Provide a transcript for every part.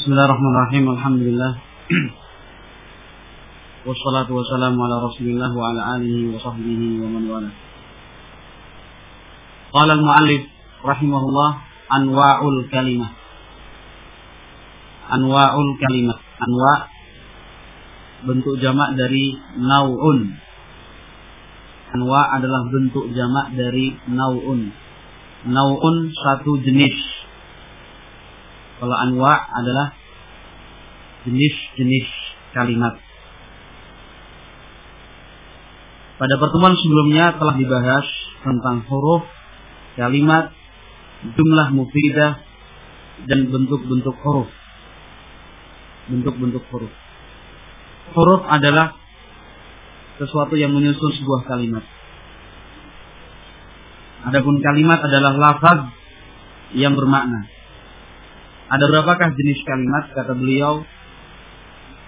Bismillahirrahmanirrahim. Alhamdulillah. Wassalatu wassalamu ala Rasulillah wa ala alihi wa sahbihi wa man wala. Qala al-mu'allif rahimahullah anwa'ul kalimah. Anwa'ul kalimah. Anwa' bentuk jamak dari nau'un. Anwa' adalah bentuk jamak dari nau'un. Nau'un satu jenis kalau anwa adalah jenis-jenis kalimat. Pada pertemuan sebelumnya telah dibahas tentang huruf, kalimat, jumlah mufidah, dan bentuk-bentuk huruf. Bentuk-bentuk huruf. Huruf adalah sesuatu yang menyusun sebuah kalimat. Adapun kalimat adalah lafaz yang bermakna. Ada berapakah jenis kalimat? Kata beliau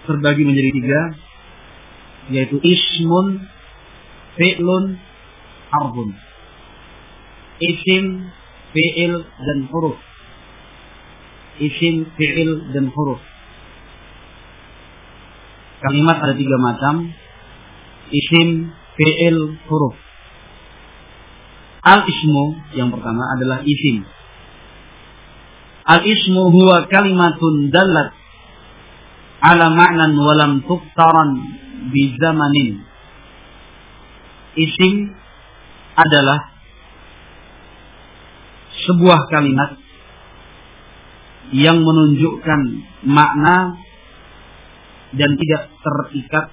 terbagi menjadi tiga, yaitu ismun, fi'lun, harbun. Isim, fi'il, dan huruf. Isim, fi'il, dan huruf. Kalimat ada tiga macam. Isim, fi'il, huruf. Al-ismu yang pertama adalah isim Al-ismu huwa kalimatun dalat ala ma'nan walam tuktaran bi zamanin. Isim adalah sebuah kalimat yang menunjukkan makna dan tidak terikat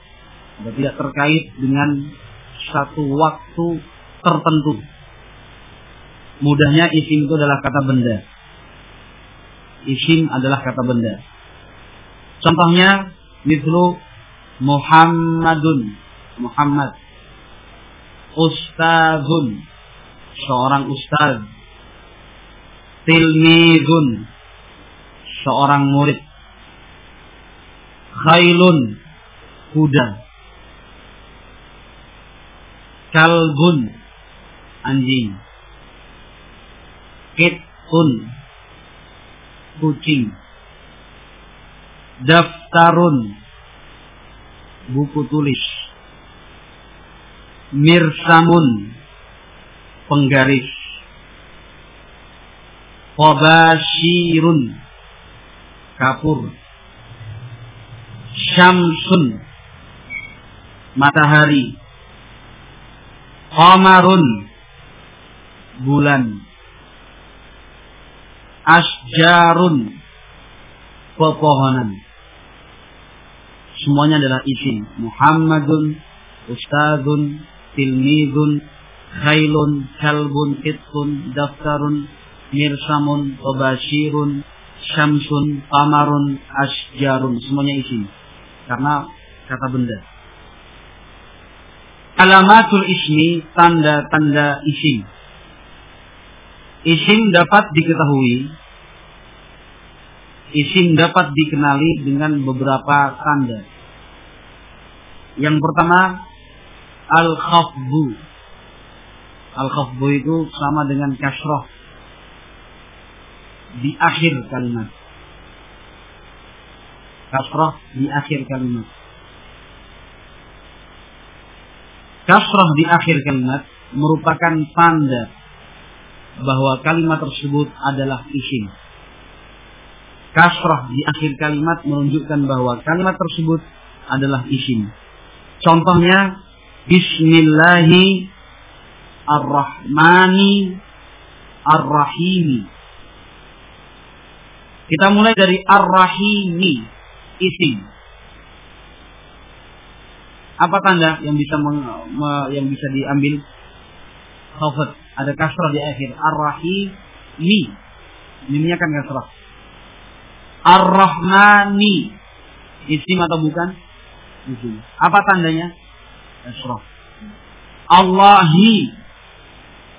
atau tidak terkait dengan satu waktu tertentu. Mudahnya isim itu adalah kata benda Isim adalah kata benda. Contohnya, mislu Muhammadun. Muhammad. Ustazun. Seorang ustaz. Tilmizun. Seorang murid. Khailun. Kuda. Kalbun. Anjing. Kitun kucing. Daftarun buku tulis. Mirsamun penggaris. Fabashirun kapur. Syamsun matahari. Qamarun bulan asjarun. Pepohonan. Semuanya adalah isim Muhammadun Ustadun Tilmidun Khailun Kalbun Kitun Daftarun Mirsamun Tobashirun Syamsun Pamarun Asjarun. Semuanya isim karena kata benda. Alamatul ismi tanda-tanda isim Isim dapat diketahui, isim dapat dikenali dengan beberapa tanda. Yang pertama, al-khafdu. Al-khafdu itu sama dengan kasroh di akhir kalimat. Kasroh di akhir kalimat. Kasroh di akhir kalimat merupakan tanda bahwa kalimat tersebut adalah isim. Kasrah di akhir kalimat menunjukkan bahwa kalimat tersebut adalah isim. Contohnya Bismillahi Ar-Rahmani Ar-Rahimi. Kita mulai dari Ar-Rahimi, isim. Apa tanda yang bisa meng, yang bisa diambil? Khafat ada kasrah di akhir. Ar-Rahimi. Mimnya kan kasrah. Ar-Rahmani. Isim atau bukan? Isim. Apa tandanya? Kasrah. Allahi.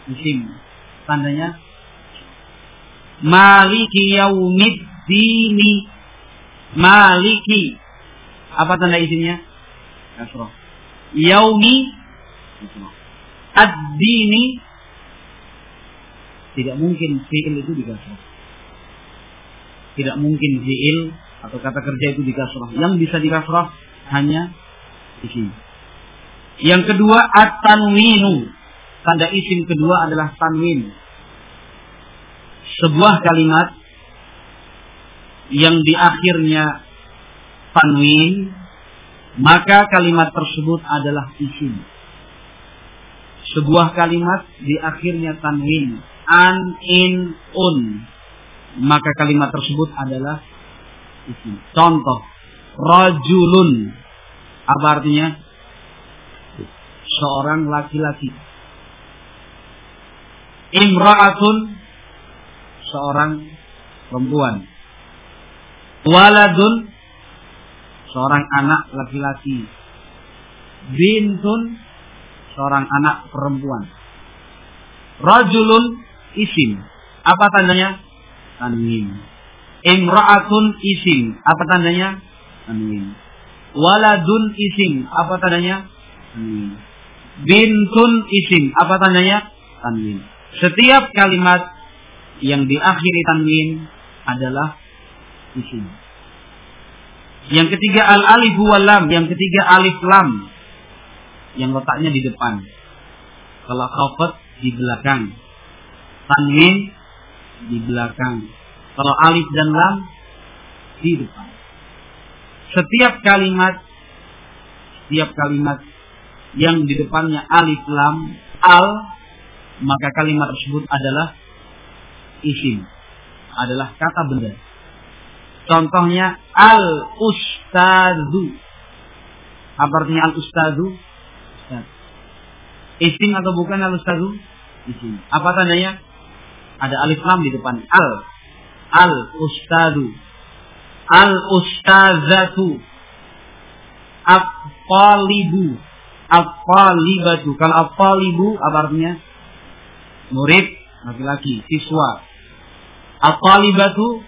Isim. Tandanya? Maliki yaumiddini. Maliki. Apa tanda isimnya? Kasrah. Yaumi. Ad-dini tidak mungkin fi'il itu dikasrah. Tidak mungkin fi'il atau kata kerja itu di kasrah. Yang bisa di kasrah hanya isim. Yang kedua at-tanwinu. Tanda isim kedua adalah tanwin. Sebuah kalimat yang di akhirnya tanwin, maka kalimat tersebut adalah isim. Sebuah kalimat di akhirnya tanwin, an, in, un, maka kalimat tersebut adalah isim. Contoh, rajulun. Apa artinya? Seorang laki-laki. Imra'atun seorang perempuan. Waladun seorang anak laki-laki. Bintun seorang anak perempuan. Rajulun isim. Apa tandanya? Tanwin. Imra'atun isim. Apa tandanya? Tanwin. Waladun isim. Apa tandanya? Tanwin. Bintun isim. Apa tandanya? Tanwin. Setiap kalimat yang diakhiri tanwin adalah isim. Yang ketiga al alif wal lam, yang ketiga alif lam. Yang letaknya di depan. Kalau khafat di belakang. Tanwin di belakang kalau alif dan lam di depan. Setiap kalimat setiap kalimat yang di depannya alif lam al maka kalimat tersebut adalah isim adalah kata benda. Contohnya al ustadu. Apa artinya al ustadu? Isim atau bukan al ustadu? Isim. Apa tandanya? Ada alif lam di depan. Al. Al ustadu. Al ustazatu. Aqalibu aqalibatu kalau aqalibu apa artinya? Murid laki-laki siswa. Aqalibatu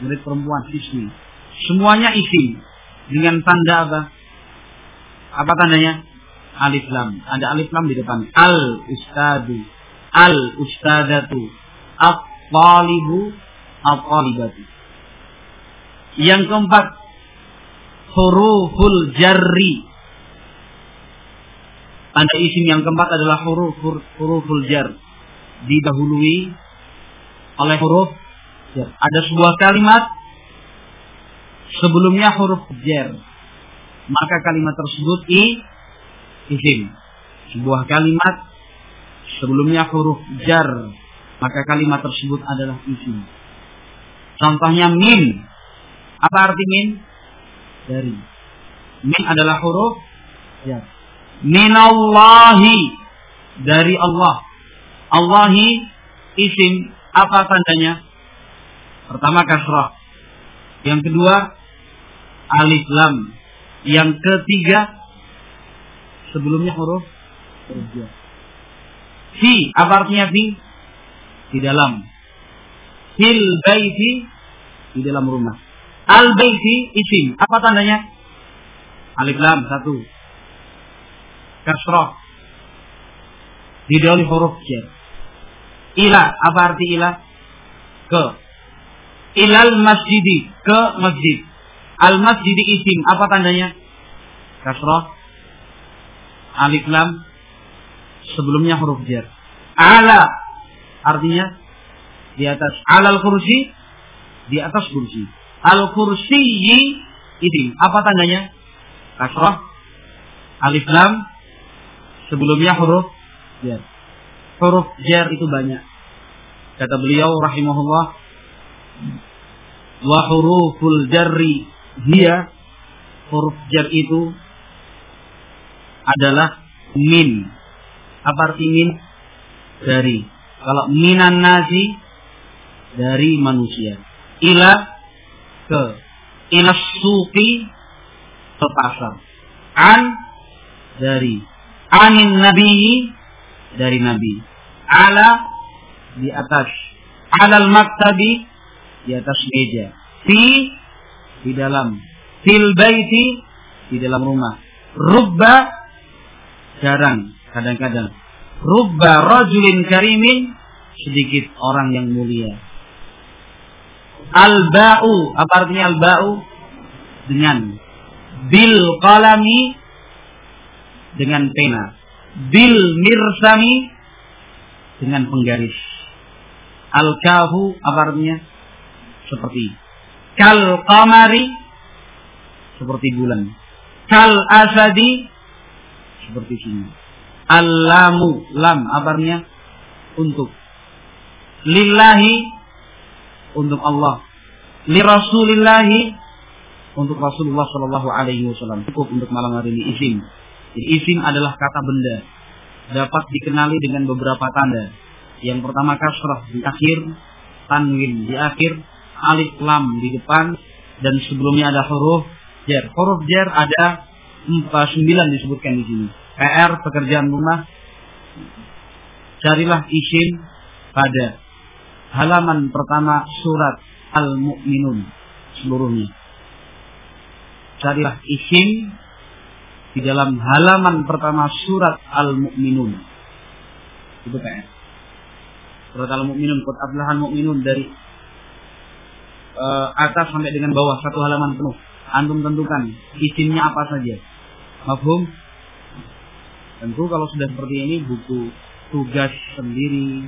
murid perempuan siswi. Semuanya isim. Dengan tanda apa? Apa tandanya? Alif lam. Ada alif lam di depan. Al ustadu. Al ustadatu aqalibu al-qalibati. Yang keempat, huruful jarri. Tanda isim yang keempat adalah huruf huruful jar. Didahului oleh huruf jar. Ada sebuah kalimat sebelumnya huruf jar. Maka kalimat tersebut i isim. Sebuah kalimat sebelumnya huruf jar. Maka kalimat tersebut adalah isim. Contohnya min. Apa arti min? Dari. Min adalah huruf ya. Minallahi dari Allah. Allahi isim apa tandanya? Pertama kasrah. Yang kedua alif lam. Yang ketiga sebelumnya huruf huruf Fi apa artinya fi? Di dalam. Fil baiti di dalam rumah. Al baiti isim. Apa tandanya? Alif lam satu. Kasroh. Didahului huruf jar. Ila apa arti ila? Ke. Ilal masjidi ke masjid. Al masjidi isim apa tandanya? Kasroh. Alif lam sebelumnya huruf jar. Ala artinya di atas alal kursi di atas kursi. Al kursi ini apa tandanya? Kasrah alif lam sebelumnya huruf jar. Huruf jar itu banyak. Kata beliau rahimahullah wa huruful jarri dia huruf jar itu adalah min. Apa arti min? Dari. Kalau minan nasi dari manusia. Ila ke. Ila suki ke pasar. An dari. Anin nabi dari nabi. Ala di atas. Alal maktabi di atas meja. Fi di dalam. Fil baiti di dalam rumah. Rubba jarang kadang-kadang rubba rajulin karimin sedikit orang yang mulia Al-ba'u, apa artinya al-ba'u? Dengan bil qalami dengan pena. Bil mirsami dengan penggaris. Al-kahu apa artinya? Seperti kal qamari seperti bulan. Kal asadi seperti sini. Al-lamu lam apa artinya? Untuk. Lillahi untuk Allah. Li Rasulillahi untuk Rasulullah Shallallahu Alaihi Wasallam. Cukup untuk malam hari ini isim. Jadi isim adalah kata benda. Dapat dikenali dengan beberapa tanda. Yang pertama kasrah di akhir, tanwin di akhir, alif lam di depan, dan sebelumnya ada huruf jar. Huruf jar ada empat sembilan disebutkan di sini. PR pekerjaan rumah. Carilah isim pada halaman pertama surat Al-Mu'minun seluruhnya. Carilah isim di dalam halaman pertama surat Al-Mu'minun. Itu PR. Surat Al-Mu'minun, Qad Ablahan Mu'minun dari uh, atas sampai dengan bawah satu halaman penuh. Antum tentukan isimnya apa saja. Mafhum? Tentu kalau sudah seperti ini buku tugas sendiri,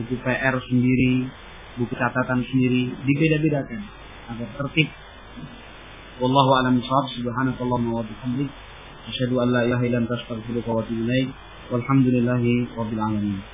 buku PR sendiri, buku catatan sendiri, dibeda-bedakan agar tertib. Wallahu a'lam bishawab. Subhanakallahumma wa bihamdik, asyhadu an la ilaha illa anta astaghfiruka wa atubu ilaik. Walhamdulillahi rabbil alamin.